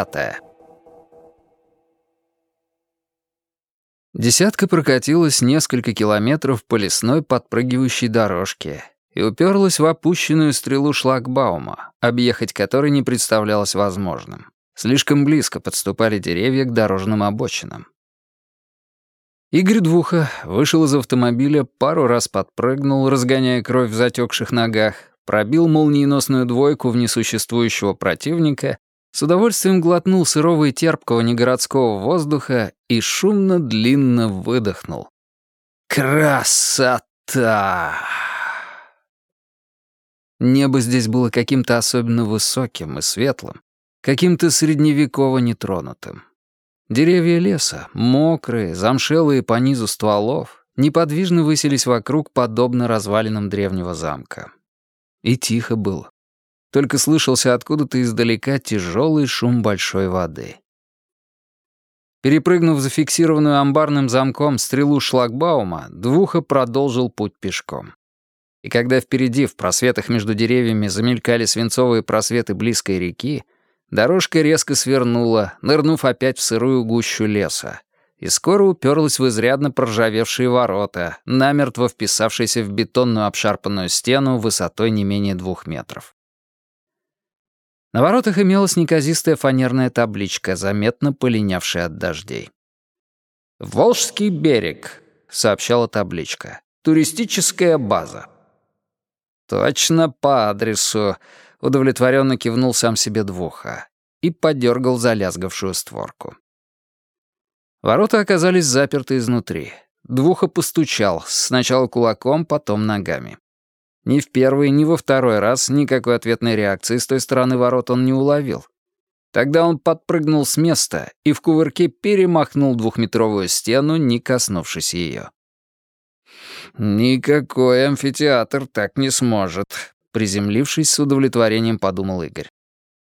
Пятая Десятка прокатилась несколько километров по лесной подпрыгивающей дорожке и уперлась в опущенную стрелу шлагбаума, объехать которой не представлялось возможным. Слишком близко подступали деревья к дорожным обочинам. Игорь Двуха вышел из автомобиля, пару раз подпрыгнул, разгоняя кровь в затекших ногах, пробил молниеносную двойку в несуществующего противника, с удовольствием глотнул сырого и терпкого негородского воздуха и шумно-длинно выдохнул. «Красота!» Небо здесь было каким-то особенно высоким и светлым, каким-то средневеково нетронутым. Деревья леса, мокрые, замшелые по низу стволов, неподвижно высились вокруг, подобно развалинам древнего замка. И тихо было. Только слышался откуда-то издалека тяжелый шум большой воды. Перепрыгнув зафиксированную амбарным замком стрелу шлагбаума, Двуха продолжил путь пешком. И когда впереди, в просветах между деревьями, замелькали свинцовые просветы близкой реки, дорожка резко свернула, нырнув опять в сырую гущу леса, и скоро уперлась в изрядно проржавевшие ворота, намертво вписавшиеся в бетонную обшарпанную стену высотой не менее двух метров. На воротах имелась неказистая фанерная табличка, заметно полинявшая от дождей. «Волжский берег», — сообщала табличка. «Туристическая база». «Точно по адресу», — удовлетворенно кивнул сам себе двуха и подергал залязгавшую створку. Ворота оказались заперты изнутри. Двуха постучал, сначала кулаком, потом ногами. Ни в первый, ни во второй раз никакой ответной реакции с той стороны ворот он не уловил. Тогда он подпрыгнул с места и в кувырке перемахнул двухметровую стену, не коснувшись ее. «Никакой амфитеатр так не сможет», — приземлившись с удовлетворением, подумал Игорь.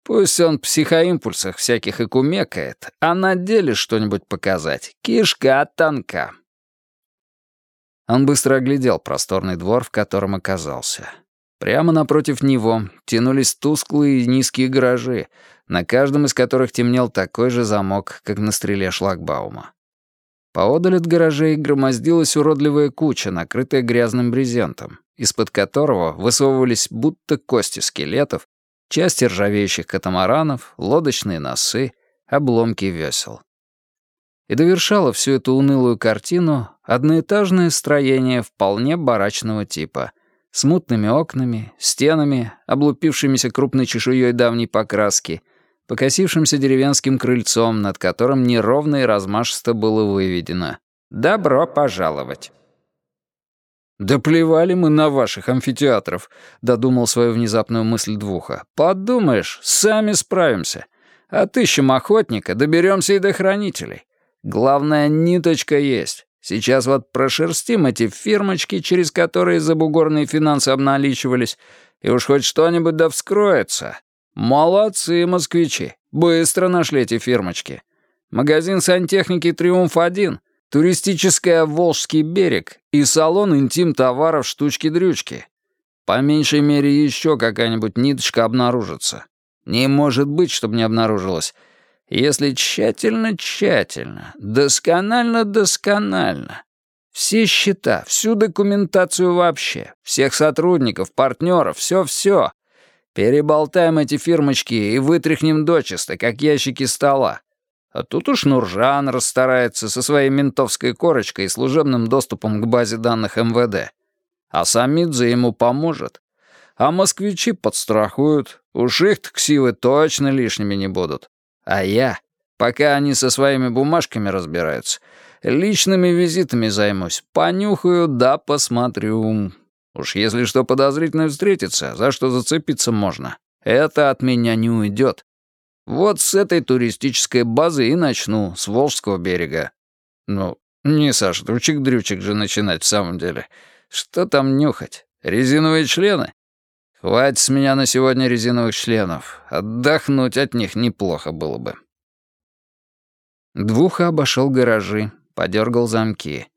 Пусть он в психоимпульсах всяких и кумекает, а на деле что-нибудь показать. Кишка тонка. Он быстро оглядел просторный двор, в котором оказался. Прямо напротив него тянулись тусклые низкие гаражи, на каждом из которых темнел такой же замок, как на стреле шлагбаума. Поодаль от гаражей громоздилась уродливая куча, накрытая грязным брезентом, из-под которого высовывались будто кости скелетов части ржавеющих катамаранов, лодочные носы, обломки весел. И довершало всю эту унылую картину одноэтажное строение вполне барачного типа, с мутными окнами, стенами, облупившимися крупной чешуей давней покраски, покосившимся деревенским крыльцом, над которым неровно и размашисто было выведено «Добро пожаловать». «Да плевали мы на ваших амфитеатров», — додумал свою внезапную мысль Двуха. «Подумаешь, сами справимся. Отыщем охотника, доберемся и до хранителей. Главное, ниточка есть. Сейчас вот прошерстим эти фирмочки, через которые забугорные финансы обналичивались, и уж хоть что-нибудь да вскроется. Молодцы, москвичи, быстро нашли эти фирмочки. Магазин сантехники «Триумф-1» туристическая «Волжский берег» и салон интим-товаров «Штучки-дрючки». По меньшей мере еще какая-нибудь ниточка обнаружится. Не может быть, чтобы не обнаружилась. Если тщательно-тщательно, досконально-досконально. Все счета, всю документацию вообще, всех сотрудников, партнеров, все-все. Переболтаем эти фирмочки и вытряхнем дочисто, как ящики стола. А тут уж Нуржан расстарается со своей ментовской корочкой и служебным доступом к базе данных МВД. А Самидзе ему поможет. А москвичи подстрахуют. Уж их ксивы точно лишними не будут. А я, пока они со своими бумажками разбираются, личными визитами займусь. Понюхаю да посмотрю. Уж если что подозрительное встретится, за что зацепиться можно, это от меня не уйдет. Вот с этой туристической базы и начну, с Волжского берега. Ну, не со штучек-дрючек же начинать в самом деле. Что там нюхать? Резиновые члены? Хватит с меня на сегодня резиновых членов. Отдохнуть от них неплохо было бы. Двуха обошел гаражи, подергал замки.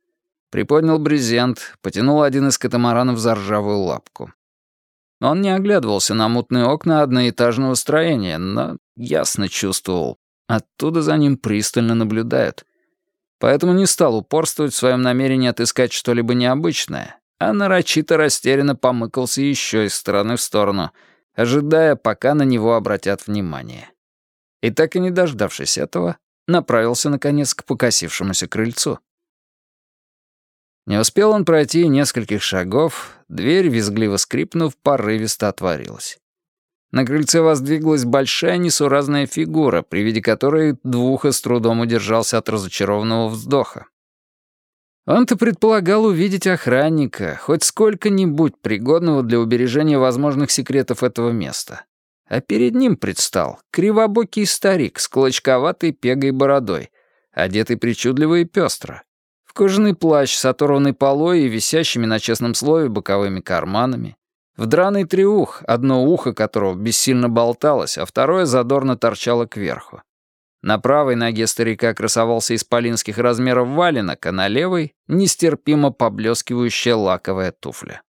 Приподнял брезент, потянул один из катамаранов за ржавую лапку. Он не оглядывался на мутные окна одноэтажного строения, но ясно чувствовал. Оттуда за ним пристально наблюдают. Поэтому не стал упорствовать в своем намерении отыскать что-либо необычное, а нарочито растерянно помыкался еще из стороны в сторону, ожидая, пока на него обратят внимание. И так и не дождавшись этого, направился, наконец, к покосившемуся крыльцу. Не успел он пройти нескольких шагов, дверь, визгливо скрипнув, порывисто отворилась. На крыльце воздвиглась большая несуразная фигура, при виде которой Двуха с трудом удержался от разочарованного вздоха. Он-то предполагал увидеть охранника, хоть сколько-нибудь пригодного для убережения возможных секретов этого места. А перед ним предстал кривобокий старик с клочковатой пегой бородой, одетый причудливо и пестро, в кожаный плащ с оторванной полой и висящими на честном слое боковыми карманами, в драный триух, одно ухо которого бессильно болталось, а второе задорно торчало кверху. На правой ноге старика красовался исполинских размеров валенок, а на левой — нестерпимо поблескивающая лаковая туфля.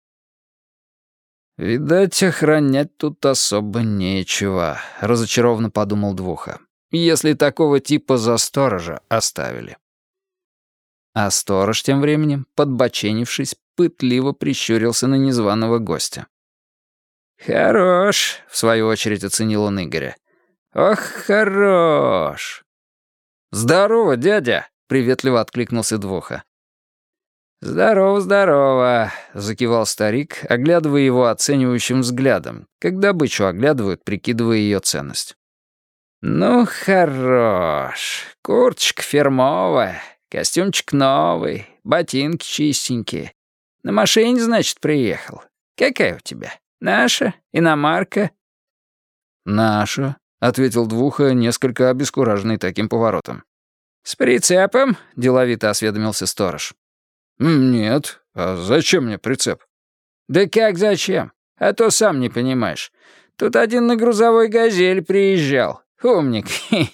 «Видать, охранять тут особо нечего», — разочарованно подумал Двуха. «Если такого типа за сторожа оставили». А сторож тем временем, подбоченившись, пытливо прищурился на незваного гостя. «Хорош», — в свою очередь оценил он Игоря. «Ох, хорош!» «Здорово, дядя!» — приветливо откликнулся Двуха. «Здорово, здорово!» — закивал старик, оглядывая его оценивающим взглядом, как добычу оглядывают, прикидывая ее ценность. «Ну, хорош. Курточка фирмовая, Костюмчик новый, ботинки чистенькие. На машине, значит, приехал. Какая у тебя? Наша? Иномарка?» «Наша», — ответил Двуха, несколько обескураженный таким поворотом. «С прицепом?» — деловито осведомился сторож. «Нет. А зачем мне прицеп?» «Да как зачем? А то сам не понимаешь. Тут один на грузовой «Газель» приезжал. Умник.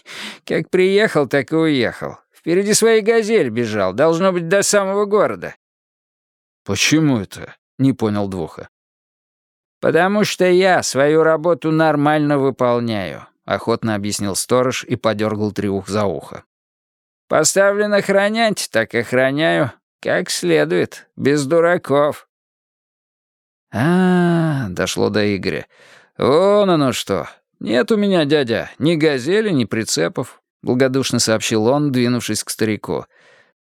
Как приехал, так и уехал. Впереди своей газель бежал, должно быть, до самого города». «Почему это?» — не понял Двуха. «Потому что я свою работу нормально выполняю», — охотно объяснил сторож и подергал триух за ухо. «Поставлен охранять, так охраняю. Как следует, без дураков». А, -а, -а дошло до Игоря. «Вон оно что. Нет у меня, дядя, ни газели, ни прицепов благодушно сообщил он, двинувшись к старику.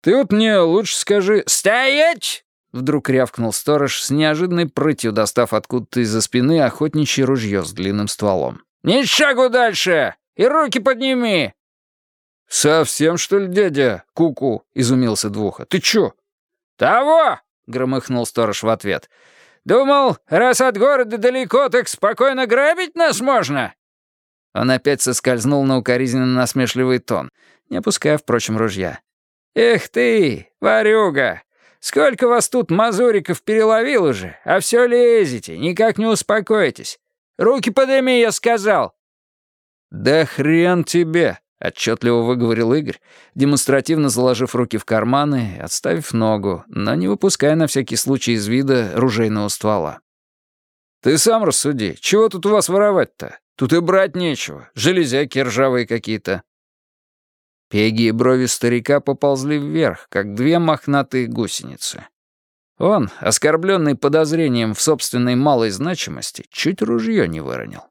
«Ты вот мне лучше скажи...» «Стоять!» Вдруг рявкнул сторож с неожиданной прытью, достав откуда-то из-за спины охотничье ружье с длинным стволом. «Ни шагу дальше! И руки подними!» «Совсем, что ли, дядя? Куку!» -ку — изумился Двуха. «Ты чё?» «Того!» — громыхнул сторож в ответ. «Думал, раз от города далеко, так спокойно грабить нас можно?» Он опять соскользнул на укоризненно-насмешливый тон, не опуская, впрочем, ружья. «Эх ты, ворюга! Сколько вас тут мазуриков переловил уже, а все лезете, никак не успокоитесь. Руки подними, я сказал!» «Да хрен тебе!» — отчетливо выговорил Игорь, демонстративно заложив руки в карманы отставив ногу, но не выпуская на всякий случай из вида ружейного ствола. «Ты сам рассуди, чего тут у вас воровать-то? Тут и брать нечего, железяки ржавые какие-то». Пеги и брови старика поползли вверх, как две мохнатые гусеницы. Он, оскорбленный подозрением в собственной малой значимости, чуть ружье не выронил.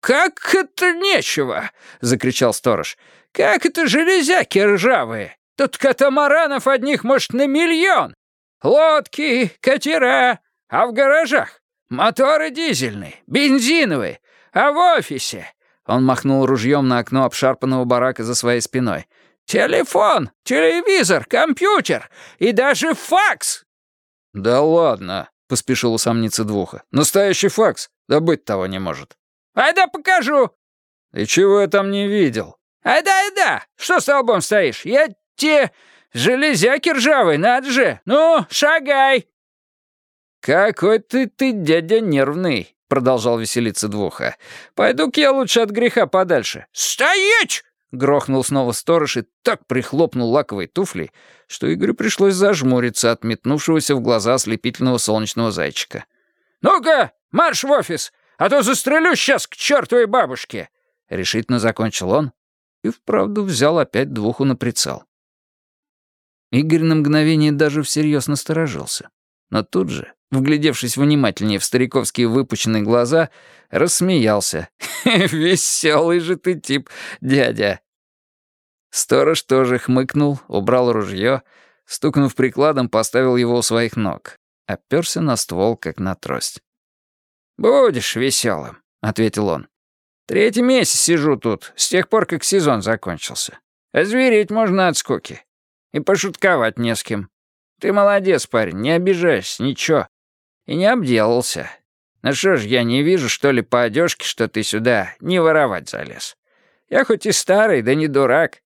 «Как это нечего?» — закричал сторож. «Как это железяки ржавые? Тут катамаранов одних, может, на миллион. Лодки, катера, а в гаражах моторы дизельные, бензиновые, а в офисе...» Он махнул ружьем на окно обшарпанного барака за своей спиной. «Телефон, телевизор, компьютер и даже факс!» «Да ладно», — поспешил усомниться Двуха. «Настоящий факс? Да быть того не может». «Айда покажу!» «И чего я там не видел?» «Айда, айда! Что с столбом стоишь? Я те... Железяки ржавые, надо же! Ну, шагай!» «Какой ты ты, дядя, нервный!» — продолжал веселиться Двуха. «Пойду-ка я лучше от греха подальше». «Стоять!» — грохнул снова сторож и так прихлопнул лаковой туфлей, что Игорю пришлось зажмуриться от метнувшегося в глаза ослепительного солнечного зайчика. «Ну-ка, Марш в офис, а то застрелю сейчас к чертовой бабушке!» Решительно закончил он и вправду взял опять двуху на прицел. Игорь на мгновение даже всерьез насторожился. Но тут же, вглядевшись внимательнее в стариковские выпученные глаза, рассмеялся. «Веселый же ты тип, дядя!» Сторож тоже хмыкнул, убрал ружье, стукнув прикладом, поставил его у своих ног. Оперся на ствол, как на трость. «Будешь веселым», — ответил он. «Третий месяц сижу тут, с тех пор, как сезон закончился. Озвереть можно от скуки. И пошутковать не с кем. Ты молодец, парень, не обижайся, ничего. И не обделался. Ну что ж, я не вижу, что ли, по одежке, что ты сюда не воровать залез. Я хоть и старый, да не дурак.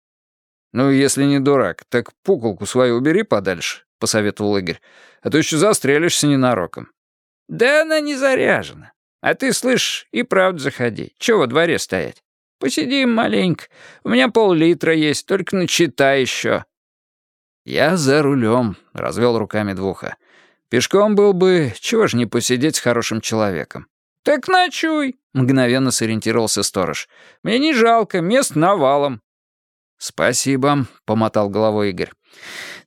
«Ну, если не дурак, так пуколку свою убери подальше», — посоветовал Игорь. «А то еще застрелишься ненароком». «Да она не заряжена. А ты, слышь, и правда заходи. Чего во дворе стоять? Посидим маленько. У меня пол-литра есть, только начитай еще». «Я за рулем», — развел руками двуха. «Пешком был бы, чего ж не посидеть с хорошим человеком». «Так ночуй», — мгновенно сориентировался сторож. «Мне не жалко, мест навалом. «Спасибо», — помотал головой Игорь.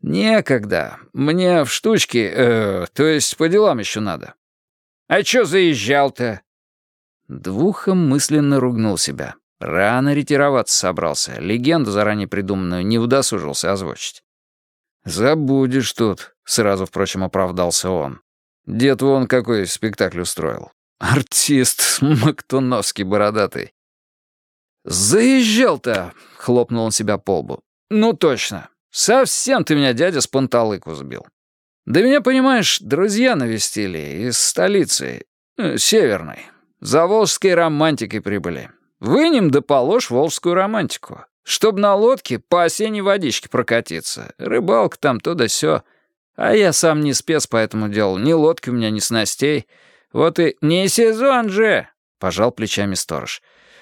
«Некогда. Мне в штучке, э, то есть по делам еще надо». «А чё заезжал-то?» Двухом мысленно ругнул себя. Рано ретироваться собрался. Легенду заранее придуманную не удосужился озвучить. «Забудешь тут», — сразу, впрочем, оправдался он. «Дед вон какой спектакль устроил. Артист Мактуновский бородатый. «Заезжал-то!» — хлопнул он себя по лбу. «Ну точно. Совсем ты меня, дядя, с панталыку сбил. Да меня, понимаешь, друзья навестили из столицы, э, северной. За волжской романтикой прибыли. Вынем да положь волжскую романтику. Чтоб на лодке по осенней водичке прокатиться. Рыбалка там то да сё. А я сам не спец по этому делу. Ни лодки у меня, ни снастей. Вот и не сезон же!» — пожал плечами сторож.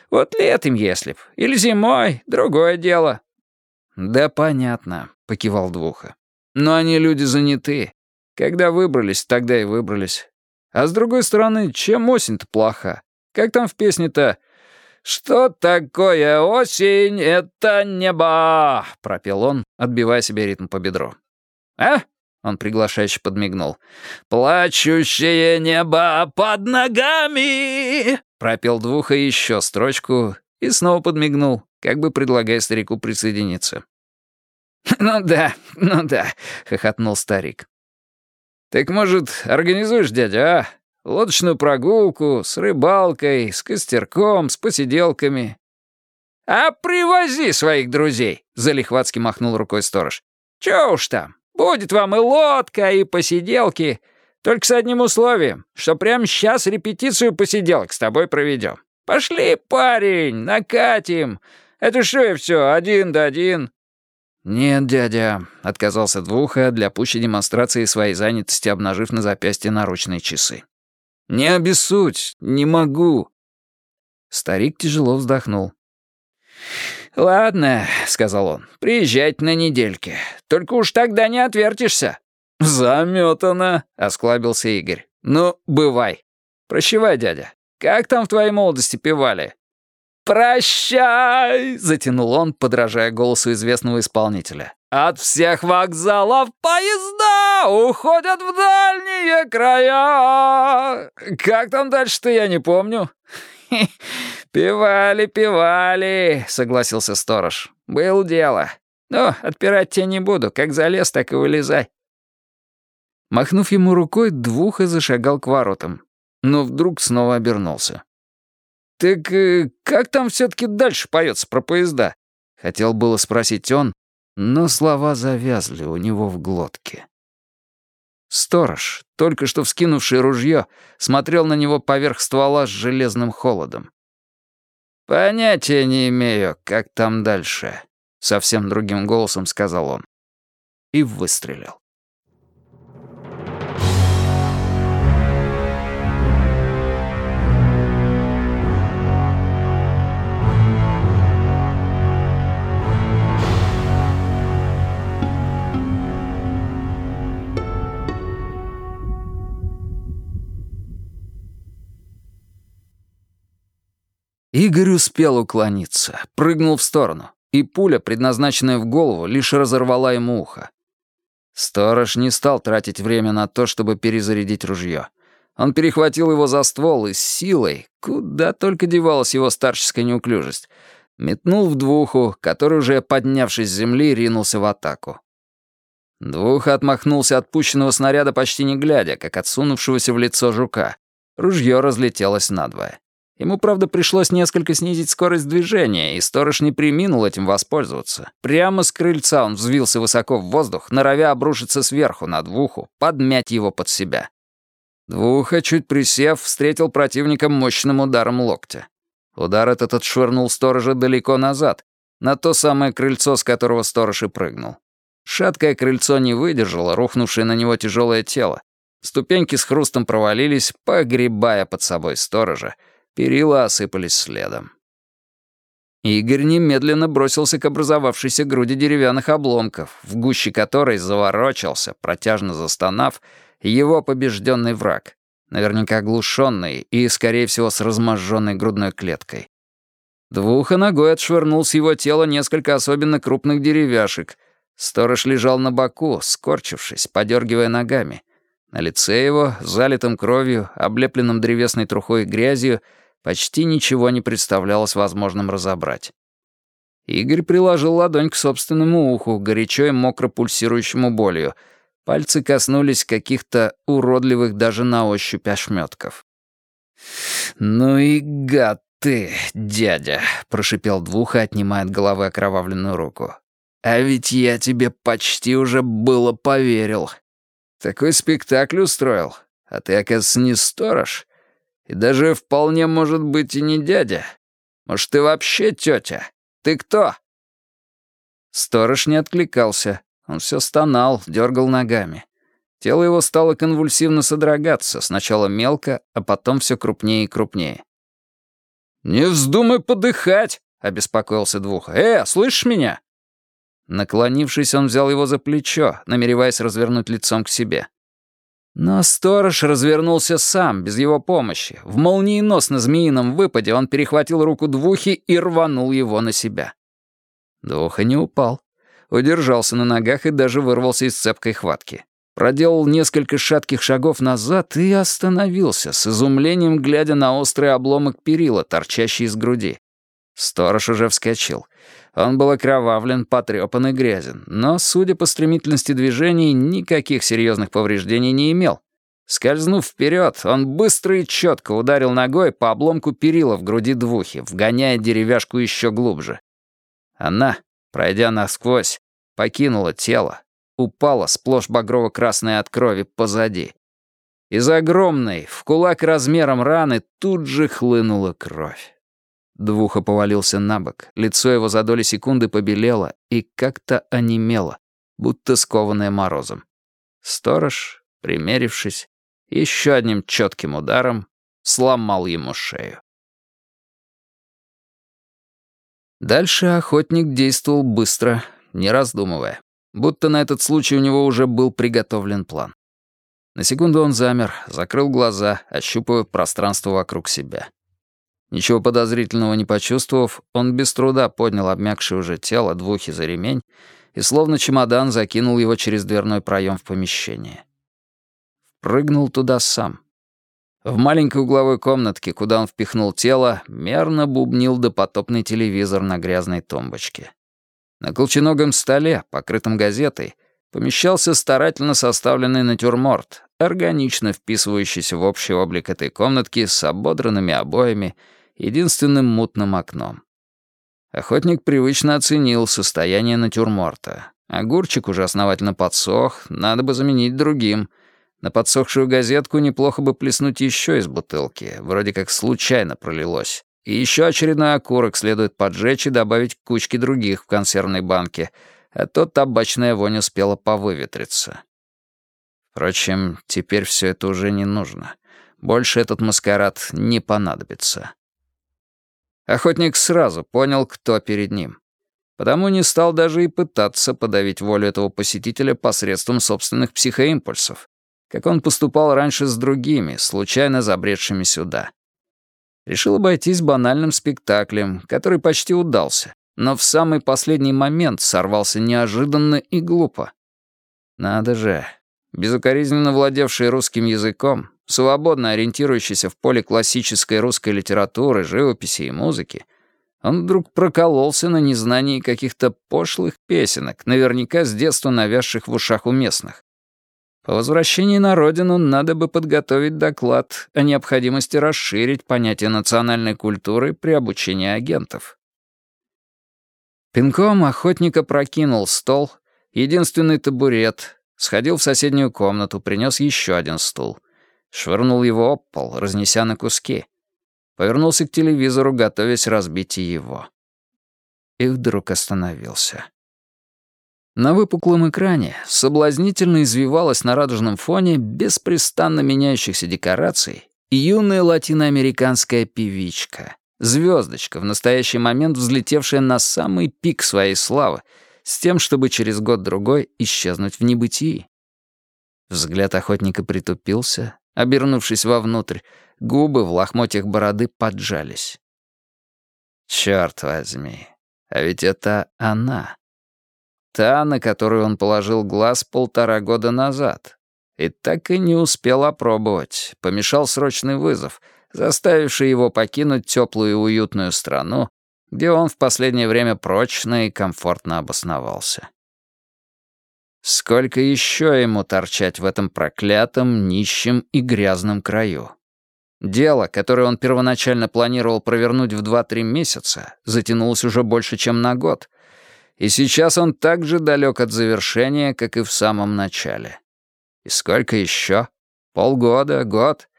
Вот летом, если б. Или зимой, другое дело». «Да понятно», — покивал Двуха. «Но они люди заняты. Когда выбрались, тогда и выбрались. А с другой стороны, чем осень-то плоха? Как там в песне-то?» «Что такое осень? Это небо!» — пропел он, отбивая себе ритм по бедру. «А? Он приглашающе подмигнул. «Плачущее небо под ногами!» Пропел двуха еще строчку и снова подмигнул, как бы предлагая старику присоединиться. «Ну да, ну да», — хохотнул старик. «Так, может, организуешь, дядя, а? Лодочную прогулку с рыбалкой, с костерком, с посиделками». «А привози своих друзей», — залихватски махнул рукой сторож. «Чё уж там, Будет вам и лодка, и посиделки. Только с одним условием, что прямо сейчас репетицию посиделок с тобой проведем. Пошли, парень, накатим. Это что и все, один да один». «Нет, дядя», — отказался Двуха для пущей демонстрации своей занятости, обнажив на запястье наручные часы. «Не обессудь, не могу». Старик тяжело вздохнул. «Ладно», — сказал он, — «приезжайте на недельке. Только уж тогда не отвертишься». «Заметано», — осклабился Игорь. «Ну, бывай. Прощавай, дядя. Как там в твоей молодости певали?» «Прощай!» — затянул он, подражая голосу известного исполнителя. «От всех вокзалов поезда уходят в дальние края!» «Как там дальше-то, я не помню». «Пивали, пивали», — согласился сторож. «Был дело. Но отпирать тебя не буду. Как залез, так и вылезай». Махнув ему рукой, Двуха зашагал к воротам. Но вдруг снова обернулся. «Так э, как там все-таки дальше поется про поезда?» Хотел было спросить он, но слова завязли у него в глотке. Сторож, только что вскинувший ружье, смотрел на него поверх ствола с железным холодом. «Понятия не имею, как там дальше», — совсем другим голосом сказал он. И выстрелил. Игорь успел уклониться, прыгнул в сторону, и пуля, предназначенная в голову, лишь разорвала ему ухо. Сторож не стал тратить время на то, чтобы перезарядить ружье. Он перехватил его за ствол и с силой, куда только девалась его старческая неуклюжесть, метнул в двуху, который, уже поднявшись с земли, ринулся в атаку. Двух отмахнулся от пущенного снаряда почти не глядя, как отсунувшегося в лицо жука. Ружье разлетелось надвое. Ему, правда, пришлось несколько снизить скорость движения, и сторож не приминул этим воспользоваться. Прямо с крыльца он взвился высоко в воздух, норовя обрушиться сверху на двуху, подмять его под себя. Двуха, чуть присев, встретил противника мощным ударом локтя. Удар этот отшвырнул сторожа далеко назад, на то самое крыльцо, с которого сторож и прыгнул. Шаткое крыльцо не выдержало рухнувшее на него тяжелое тело. Ступеньки с хрустом провалились, погребая под собой сторожа. Перила осыпались следом. Игорь немедленно бросился к образовавшейся груди деревянных обломков, в гуще которой заворочался, протяжно застонав, его побежденный враг, наверняка оглушенный и, скорее всего, с разможженной грудной клеткой. Двуха ногой отшвырнул с его тела несколько особенно крупных деревяшек. Сторож лежал на боку, скорчившись, подергивая ногами. На лице его, залитым кровью, облепленным древесной трухой и грязью, почти ничего не представлялось возможным разобрать. Игорь приложил ладонь к собственному уху, горячо и мокро пульсирующему болью — Пальцы коснулись каких-то уродливых даже на ощупь ошметков. «Ну и гад ты, дядя!» — прошипел Двуха, отнимая от головы окровавленную руку. «А ведь я тебе почти уже было поверил. Такой спектакль устроил, а ты, оказывается, не сторож. И даже вполне может быть и не дядя. Может, ты вообще тетя? Ты кто?» Сторож не откликался, он все стонал, дергал ногами. Тело его стало конвульсивно содрогаться, сначала мелко, а потом все крупнее и крупнее. «Не вздумай подыхать!» — обеспокоился Двух. «Э, слышишь меня?» Наклонившись, он взял его за плечо, намереваясь развернуть лицом к себе. Но сторож развернулся сам, без его помощи. В молниеносно-змеином выпаде он перехватил руку Двухи и рванул его на себя. Двуха не упал удержался на ногах и даже вырвался из цепкой хватки. Проделал несколько шатких шагов назад и остановился, с изумлением глядя на острый обломок перила, торчащий из груди. Сторож уже вскочил. Он был окровавлен, потрепан и грязен, но, судя по стремительности движений, никаких серьезных повреждений не имел. Скользнув вперед, он быстро и четко ударил ногой по обломку перила в груди двухи, вгоняя деревяшку еще глубже. Она, пройдя насквозь, покинула тело, упала сплошь багрово-красная от крови позади. Из огромной, в кулак размером раны, тут же хлынула кровь. Двуха повалился на бок, лицо его за доли секунды побелело и как-то онемело, будто скованное морозом. Сторож, примерившись, еще одним четким ударом сломал ему шею. Дальше охотник действовал быстро, не раздумывая, будто на этот случай у него уже был приготовлен план. На секунду он замер, закрыл глаза, ощупывая пространство вокруг себя. Ничего подозрительного не почувствовав, он без труда поднял обмякшее уже тело двухи за ремень и словно чемодан закинул его через дверной проем в помещение. Прыгнул туда сам — в маленькой угловой комнатке, куда он впихнул тело, мерно бубнил допотопный телевизор на грязной тумбочке. На колченогом столе, покрытом газетой, помещался старательно составленный натюрморт, органично вписывающийся в общий облик этой комнатки с ободранными обоями, единственным мутным окном. Охотник привычно оценил состояние натюрморта. Огурчик уже основательно подсох, надо бы заменить другим — на подсохшую газетку неплохо бы плеснуть еще из бутылки, вроде как случайно пролилось. И еще очередной окурок следует поджечь и добавить к кучке других в консервной банке, а то табачная вонь успела повыветриться. Впрочем, теперь все это уже не нужно. Больше этот маскарад не понадобится. Охотник сразу понял, кто перед ним. Потому не стал даже и пытаться подавить волю этого посетителя посредством собственных психоимпульсов как он поступал раньше с другими, случайно забредшими сюда. Решил обойтись банальным спектаклем, который почти удался, но в самый последний момент сорвался неожиданно и глупо. Надо же, безукоризненно владевший русским языком, свободно ориентирующийся в поле классической русской литературы, живописи и музыки, он вдруг прокололся на незнании каких-то пошлых песенок, наверняка с детства навязших в ушах у местных. По возвращении на родину надо бы подготовить доклад о необходимости расширить понятие национальной культуры при обучении агентов. Пинком охотника прокинул стол, единственный табурет, сходил в соседнюю комнату, принес еще один стул — швырнул его об пол, разнеся на куски. Повернулся к телевизору, готовясь разбить и его. И вдруг остановился. На выпуклом экране соблазнительно извивалась на радужном фоне беспрестанно меняющихся декораций юная латиноамериканская певичка, звездочка, в настоящий момент взлетевшая на самый пик своей славы, с тем, чтобы через год-другой исчезнуть в небытии. Взгляд охотника притупился, Обернувшись вовнутрь, губы в лохмотьях бороды поджались. Черт возьми, а ведь это она. Та, на которую он положил глаз полтора года назад. И так и не успел опробовать. Помешал срочный вызов, заставивший его покинуть теплую и уютную страну, где он в последнее время прочно и комфортно обосновался. Сколько еще ему торчать в этом проклятом, нищем и грязном краю? Дело, которое он первоначально планировал провернуть в 2-3 месяца, затянулось уже больше, чем на год. И сейчас он так же далек от завершения, как и в самом начале. И сколько еще? Полгода, год?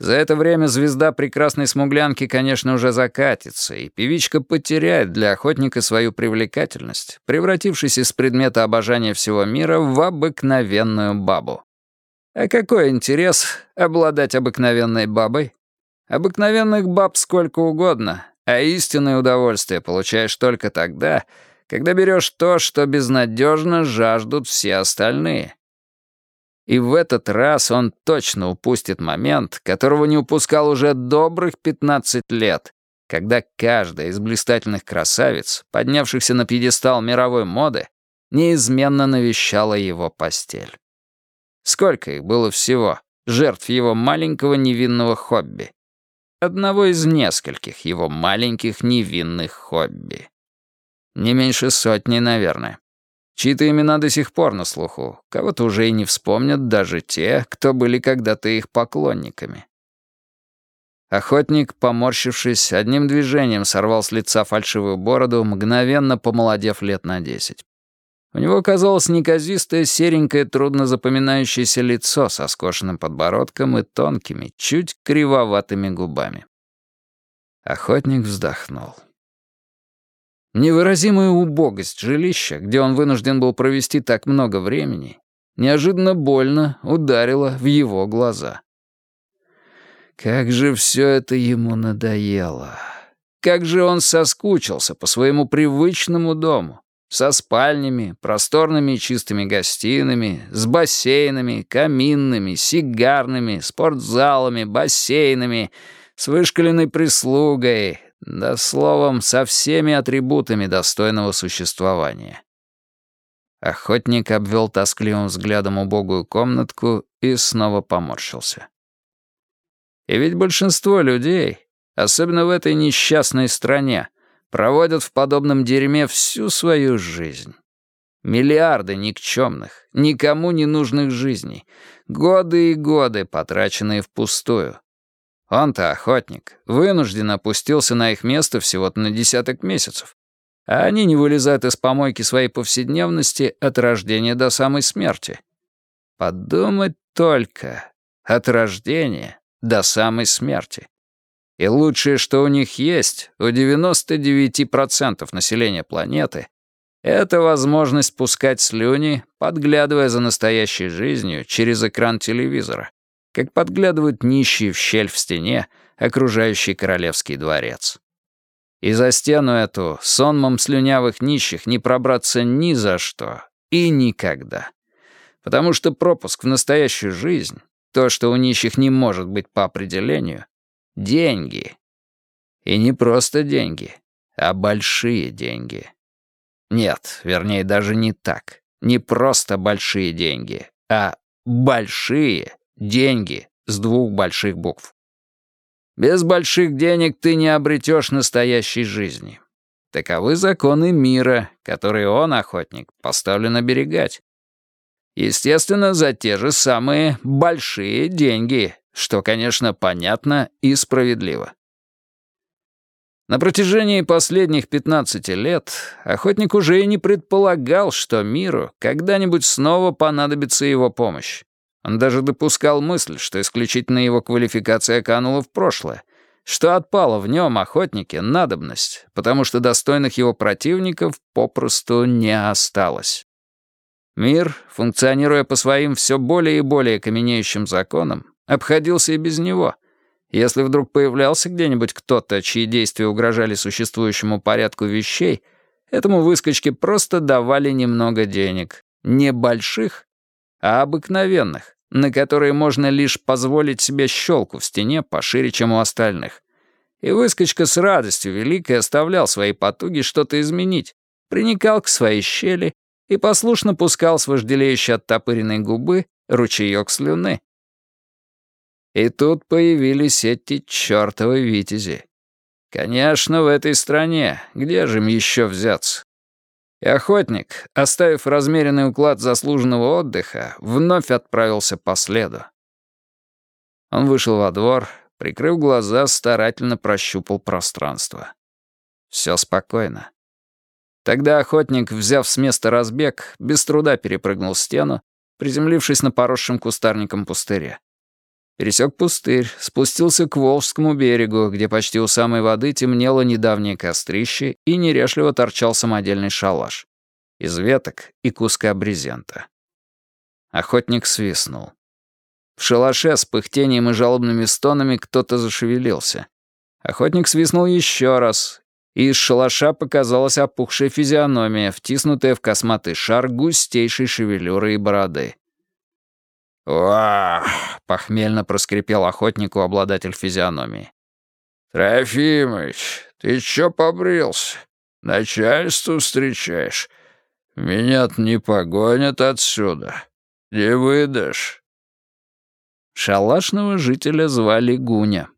За это время звезда прекрасной смуглянки, конечно, уже закатится, и певичка потеряет для охотника свою привлекательность, превратившись из предмета обожания всего мира в обыкновенную бабу. А какой интерес обладать обыкновенной бабой? Обыкновенных баб сколько угодно, а истинное удовольствие получаешь только тогда, когда берешь то, что безнадежно жаждут все остальные. И в этот раз он точно упустит момент, которого не упускал уже добрых 15 лет, когда каждая из блистательных красавиц, поднявшихся на пьедестал мировой моды, неизменно навещала его постель. Сколько их было всего, жертв его маленького невинного хобби? Одного из нескольких его маленьких невинных хобби. Не меньше сотни, наверное. Чьи-то имена до сих пор на слуху, кого-то уже и не вспомнят даже те, кто были когда-то их поклонниками. Охотник, поморщившись, одним движением сорвал с лица фальшивую бороду, мгновенно помолодев лет на десять. У него оказалось неказистое, серенькое, трудно запоминающееся лицо со скошенным подбородком и тонкими, чуть кривоватыми губами. Охотник вздохнул. Невыразимая убогость жилища, где он вынужден был провести так много времени, неожиданно больно ударила в его глаза. Как же все это ему надоело. Как же он соскучился по своему привычному дому. Со спальнями, просторными и чистыми гостиными, с бассейнами, каминными, сигарными, спортзалами, бассейнами, с вышкаленной прислугой, да, словом, со всеми атрибутами достойного существования. Охотник обвел тоскливым взглядом убогую комнатку и снова поморщился. И ведь большинство людей, особенно в этой несчастной стране, проводят в подобном дерьме всю свою жизнь. Миллиарды никчемных, никому не нужных жизней, годы и годы, потраченные впустую. Он-то охотник, вынужден опустился на их место всего-то на десяток месяцев. А они не вылезают из помойки своей повседневности от рождения до самой смерти. Подумать только. От рождения до самой смерти. И лучшее, что у них есть, у 99% населения планеты, это возможность пускать слюни, подглядывая за настоящей жизнью через экран телевизора как подглядывают нищие в щель в стене, окружающий королевский дворец. И за стену эту сонмом слюнявых нищих не пробраться ни за что и никогда. Потому что пропуск в настоящую жизнь, то, что у нищих не может быть по определению, деньги. И не просто деньги, а большие деньги. Нет, вернее, даже не так. Не просто большие деньги, а большие деньги с двух больших букв. Без больших денег ты не обретешь настоящей жизни. Таковы законы мира, которые он, охотник, поставлен оберегать. Естественно, за те же самые большие деньги, что, конечно, понятно и справедливо. На протяжении последних 15 лет охотник уже и не предполагал, что миру когда-нибудь снова понадобится его помощь. Он даже допускал мысль, что исключительно его квалификация канула в прошлое, что отпала в нем охотнике надобность, потому что достойных его противников попросту не осталось. Мир, функционируя по своим все более и более каменеющим законам, обходился и без него. Если вдруг появлялся где-нибудь кто-то, чьи действия угрожали существующему порядку вещей, этому выскочке просто давали немного денег. Не больших, а обыкновенных, на которые можно лишь позволить себе щелку в стене пошире, чем у остальных. И выскочка с радостью великой оставлял свои потуги что-то изменить, приникал к своей щели и послушно пускал с вожделеющей оттопыренной губы ручеёк слюны. И тут появились эти чёртовы витязи. Конечно, в этой стране, где же им еще взяться? И охотник, оставив размеренный уклад заслуженного отдыха, вновь отправился по следу. Он вышел во двор, прикрыв глаза, старательно прощупал пространство. Все спокойно. Тогда охотник, взяв с места разбег, без труда перепрыгнул стену, приземлившись на поросшем кустарником пустыре. Пересек пустырь, спустился к Волжскому берегу, где почти у самой воды темнело недавнее кострище и нерешливо торчал самодельный шалаш. Из веток и куска брезента. Охотник свистнул. В шалаше с пыхтением и жалобными стонами кто-то зашевелился. Охотник свистнул еще раз, и из шалаша показалась опухшая физиономия, втиснутая в косматый шар густейшей шевелюры и бороды. «Вах!» — похмельно проскрипел охотнику обладатель физиономии. «Трофимыч, ты чё побрился? Начальство встречаешь? Меня-то не погонят отсюда. Не выдашь». Шалашного жителя звали Гуня.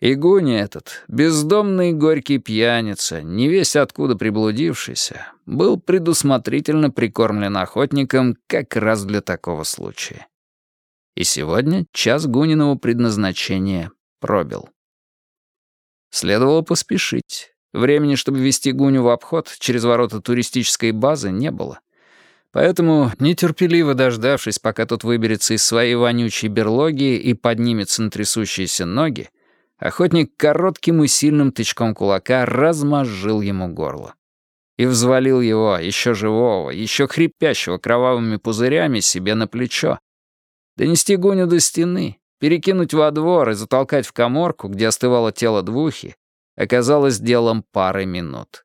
И Гуня этот, бездомный горький пьяница, не весь откуда приблудившийся, был предусмотрительно прикормлен охотником как раз для такого случая. И сегодня час Гуниного предназначения пробил. Следовало поспешить. Времени, чтобы вести Гуню в обход через ворота туристической базы, не было. Поэтому, нетерпеливо дождавшись, пока тот выберется из своей вонючей берлоги и поднимется на трясущиеся ноги, охотник коротким и сильным тычком кулака размозжил ему горло. И взвалил его, еще живого, еще хрипящего кровавыми пузырями, себе на плечо, Донести Гуню до стены, перекинуть во двор и затолкать в коморку, где остывало тело двухи, оказалось делом пары минут.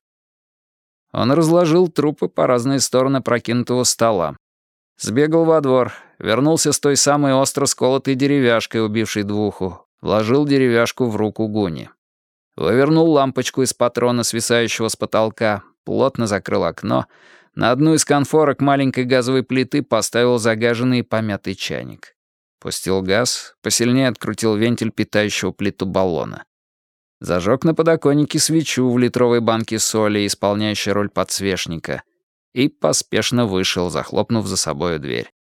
Он разложил трупы по разные стороны прокинутого стола. Сбегал во двор, вернулся с той самой остро сколотой деревяшкой, убившей двуху, вложил деревяшку в руку Гуни. Вывернул лампочку из патрона, свисающего с потолка, плотно закрыл окно, на одну из конфорок маленькой газовой плиты поставил загаженный и помятый чайник. Пустил газ, посильнее открутил вентиль питающего плиту баллона. Зажег на подоконнике свечу в литровой банке соли, исполняющей роль подсвечника, и поспешно вышел, захлопнув за собою дверь.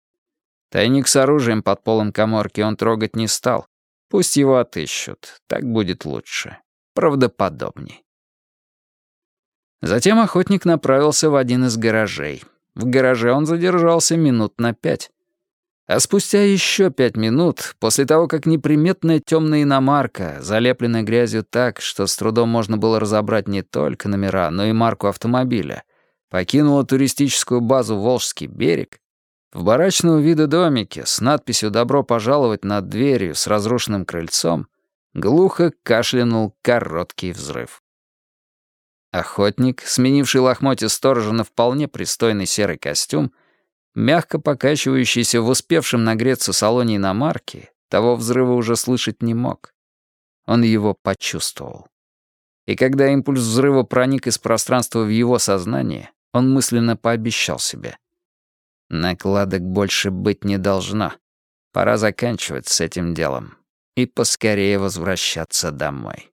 Тайник с оружием под полом коморки он трогать не стал. Пусть его отыщут, так будет лучше, правдоподобней. Затем охотник направился в один из гаражей. В гараже он задержался минут на пять. А спустя еще пять минут, после того, как неприметная темная иномарка, залепленная грязью так, что с трудом можно было разобрать не только номера, но и марку автомобиля, покинула туристическую базу «Волжский берег», в барачного вида домике с надписью «Добро пожаловать» над дверью с разрушенным крыльцом глухо кашлянул короткий взрыв. Охотник, сменивший лохмотья сторожа на вполне пристойный серый костюм, мягко покачивающийся в успевшем нагреться салоне иномарки, того взрыва уже слышать не мог. Он его почувствовал. И когда импульс взрыва проник из пространства в его сознание, он мысленно пообещал себе. Накладок больше быть не должно. Пора заканчивать с этим делом и поскорее возвращаться домой.